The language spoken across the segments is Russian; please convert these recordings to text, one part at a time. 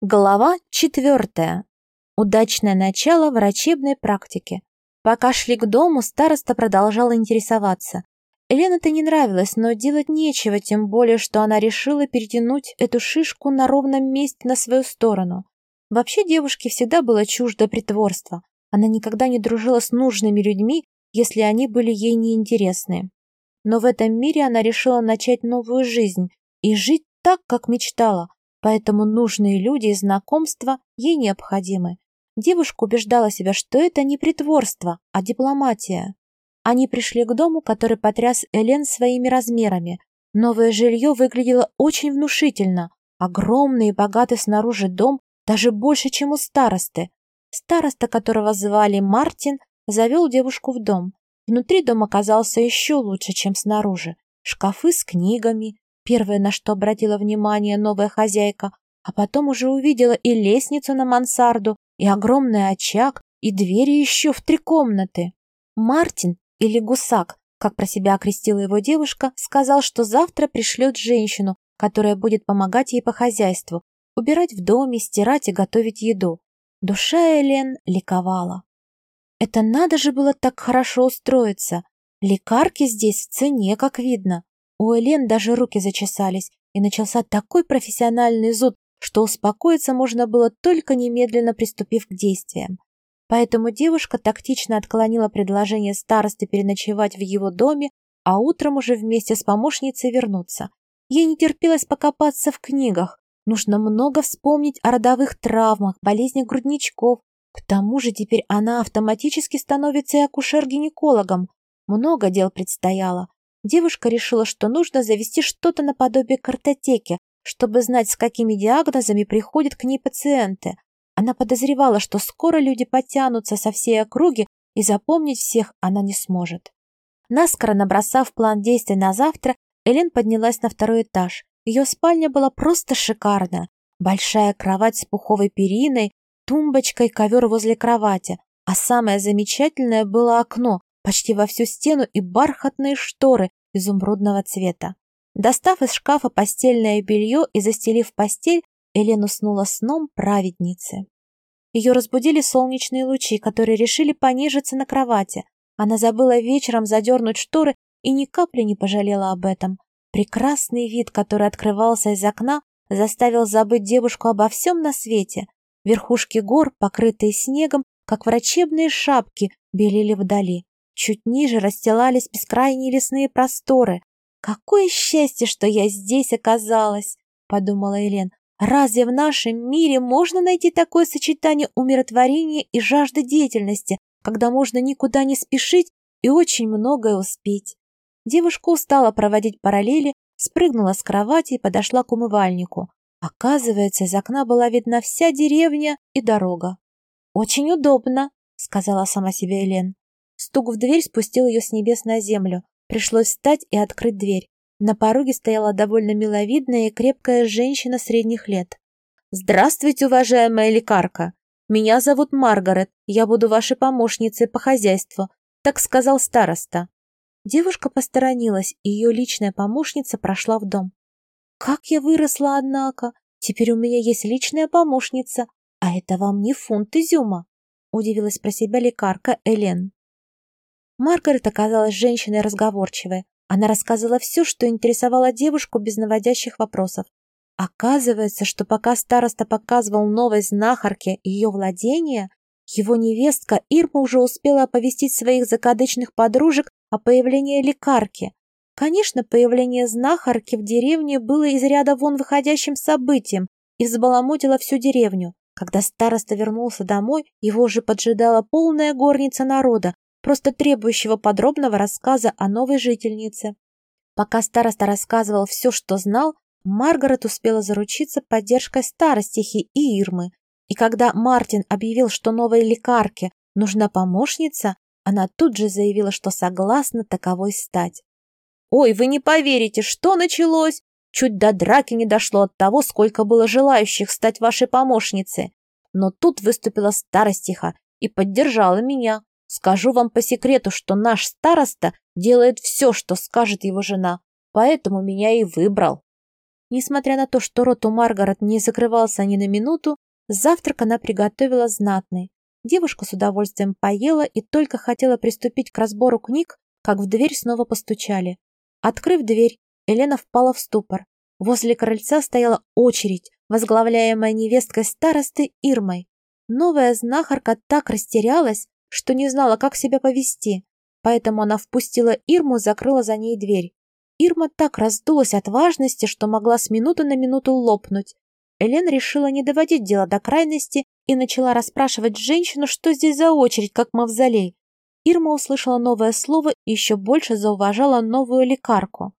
Глава четвертая. Удачное начало врачебной практики. Пока шли к дому, староста продолжала интересоваться. Елена это не нравилось, но делать нечего, тем более, что она решила перетянуть эту шишку на ровном месте на свою сторону. Вообще девушке всегда было чуждо притворство. Она никогда не дружила с нужными людьми, если они были ей неинтересны. Но в этом мире она решила начать новую жизнь и жить так, как мечтала – поэтому нужные люди и знакомства ей необходимы. Девушка убеждала себя, что это не притворство, а дипломатия. Они пришли к дому, который потряс Элен своими размерами. Новое жилье выглядело очень внушительно. Огромный и богатый снаружи дом, даже больше, чем у старосты. Староста, которого звали Мартин, завел девушку в дом. Внутри дом оказался еще лучше, чем снаружи. Шкафы с книгами, Первое, на что обратила внимание новая хозяйка, а потом уже увидела и лестницу на мансарду, и огромный очаг, и двери еще в три комнаты. Мартин, или Гусак, как про себя окрестила его девушка, сказал, что завтра пришлет женщину, которая будет помогать ей по хозяйству, убирать в доме, стирать и готовить еду. Душа Элен ликовала. Это надо же было так хорошо устроиться. Лекарки здесь в цене, как видно. У Элен даже руки зачесались, и начался такой профессиональный зуд, что успокоиться можно было только немедленно приступив к действиям. Поэтому девушка тактично отклонила предложение старосты переночевать в его доме, а утром уже вместе с помощницей вернуться. Ей не терпелось покопаться в книгах. Нужно много вспомнить о родовых травмах, болезнях грудничков. К тому же теперь она автоматически становится и акушер-гинекологом. Много дел предстояло. Девушка решила, что нужно завести что-то наподобие картотеки, чтобы знать, с какими диагнозами приходят к ней пациенты. Она подозревала, что скоро люди потянутся со всей округи, и запомнить всех она не сможет. Наскоро набросав план действий на завтра, Элен поднялась на второй этаж. Ее спальня была просто шикарная. Большая кровать с пуховой периной, тумбочкой, ковер возле кровати. А самое замечательное было окно, почти во всю стену и бархатные шторы изумрудного цвета. Достав из шкафа постельное белье и застелив постель, Элен уснула сном праведницы. Ее разбудили солнечные лучи, которые решили понижиться на кровати. Она забыла вечером задернуть шторы и ни капли не пожалела об этом. Прекрасный вид, который открывался из окна, заставил забыть девушку обо всем на свете. Верхушки гор, покрытые снегом, как врачебные шапки, белели вдали. Чуть ниже расстилались бескрайние лесные просторы. «Какое счастье, что я здесь оказалась!» — подумала Елен. «Разве в нашем мире можно найти такое сочетание умиротворения и жажды деятельности, когда можно никуда не спешить и очень многое успеть?» Девушка устала проводить параллели, спрыгнула с кровати и подошла к умывальнику. Оказывается, из окна была видна вся деревня и дорога. «Очень удобно», — сказала сама себе Елен. Стук в дверь спустил ее с небес на землю. Пришлось встать и открыть дверь. На пороге стояла довольно миловидная и крепкая женщина средних лет. «Здравствуйте, уважаемая лекарка! Меня зовут Маргарет, я буду вашей помощницей по хозяйству», так сказал староста. Девушка посторонилась, и ее личная помощница прошла в дом. «Как я выросла, однако! Теперь у меня есть личная помощница, а это вам не фунт изюма!» удивилась про себя лекарка Элен. Маргарет оказалась женщиной разговорчивой. Она рассказывала все, что интересовало девушку без наводящих вопросов. Оказывается, что пока староста показывал новой знахарке ее владение, его невестка Ирма уже успела оповестить своих закадычных подружек о появлении лекарки. Конечно, появление знахарки в деревне было из ряда вон выходящим событием и взбаламутило всю деревню. Когда староста вернулся домой, его уже поджидала полная горница народа, просто требующего подробного рассказа о новой жительнице. Пока староста рассказывал все, что знал, Маргарет успела заручиться поддержкой старостихи и Ирмы. И когда Мартин объявил, что новой лекарке нужна помощница, она тут же заявила, что согласна таковой стать. «Ой, вы не поверите, что началось! Чуть до драки не дошло от того, сколько было желающих стать вашей помощницей. Но тут выступила старостиха и поддержала меня. Скажу вам по секрету, что наш староста делает все, что скажет его жена, поэтому меня и выбрал. Несмотря на то, что рот у Маргарет не закрывался ни на минуту, завтрак она приготовила знатный. Девушка с удовольствием поела и только хотела приступить к разбору книг, как в дверь снова постучали. Открыв дверь, Елена впала в ступор. Возле крыльца стояла очередь, возглавляемая невесткой старосты Ирмой. Новая знахарка так растерялась, что не знала, как себя повести, поэтому она впустила Ирму закрыла за ней дверь. Ирма так раздулась от важности, что могла с минуты на минуту лопнуть. Элен решила не доводить дело до крайности и начала расспрашивать женщину, что здесь за очередь, как мавзолей. Ирма услышала новое слово и еще больше зауважала новую лекарку.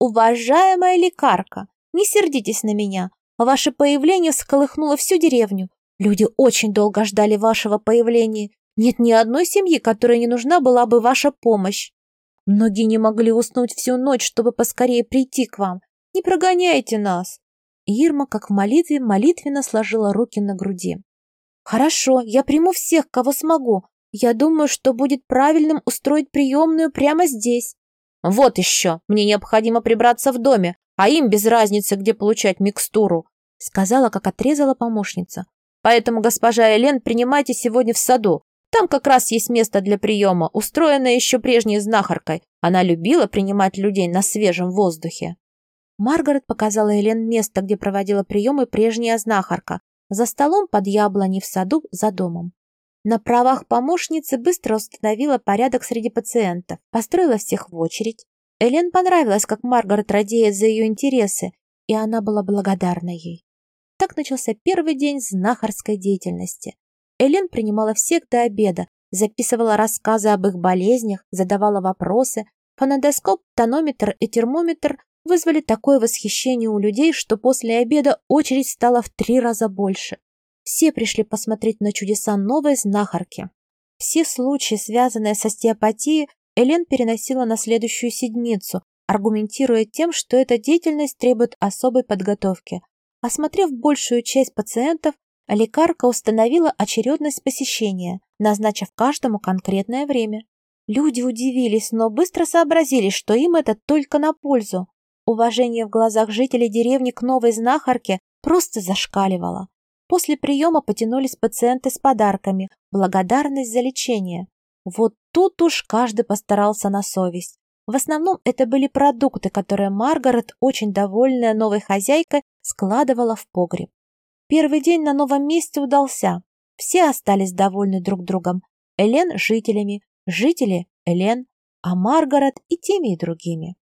«Уважаемая лекарка, не сердитесь на меня. Ваше появление всколыхнуло всю деревню. Люди очень долго ждали вашего появления. Нет ни одной семьи, которой не нужна была бы ваша помощь. Многие не могли уснуть всю ночь, чтобы поскорее прийти к вам. Не прогоняйте нас!» Ирма, как в молитве, молитвенно сложила руки на груди. «Хорошо, я приму всех, кого смогу. Я думаю, что будет правильным устроить приемную прямо здесь». «Вот еще! Мне необходимо прибраться в доме, а им без разницы, где получать микстуру», сказала, как отрезала помощница. «Поэтому, госпожа Элен, принимайте сегодня в саду. Там как раз есть место для приема, устроенное еще прежней знахаркой. Она любила принимать людей на свежем воздухе. Маргарет показала Элен место, где проводила приемы прежняя знахарка, за столом под яблоней в саду за домом. На правах помощницы быстро установила порядок среди пациентов, построила всех в очередь. Элен понравилось, как Маргарет радеет за ее интересы, и она была благодарна ей. Так начался первый день знахарской деятельности. Элен принимала всех до обеда, записывала рассказы об их болезнях, задавала вопросы. Фонодоскоп, тонометр и термометр вызвали такое восхищение у людей, что после обеда очередь стала в три раза больше. Все пришли посмотреть на чудеса новой знахарки. Все случаи, связанные с остеопатией, Элен переносила на следующую седмицу, аргументируя тем, что эта деятельность требует особой подготовки. Осмотрев большую часть пациентов, Лекарка установила очередность посещения, назначив каждому конкретное время. Люди удивились, но быстро сообразили, что им это только на пользу. Уважение в глазах жителей деревни к новой знахарке просто зашкаливало. После приема потянулись пациенты с подарками, благодарность за лечение. Вот тут уж каждый постарался на совесть. В основном это были продукты, которые Маргарет, очень довольная новой хозяйкой, складывала в погреб. Первый день на новом месте удался. Все остались довольны друг другом. Элен – жителями, жители – Элен, а Маргарет и теми и другими.